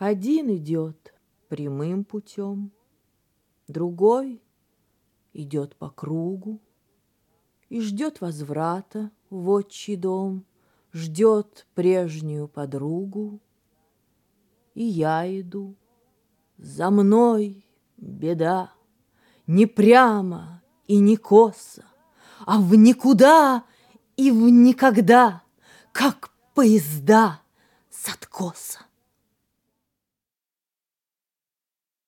Один идет прямым путем, Другой идет по кругу И ждет возврата в отчий дом, Ждет прежнюю подругу. И я иду, за мной беда, Не прямо и не косо, А в никуда и в никогда, Как поезда с откоса.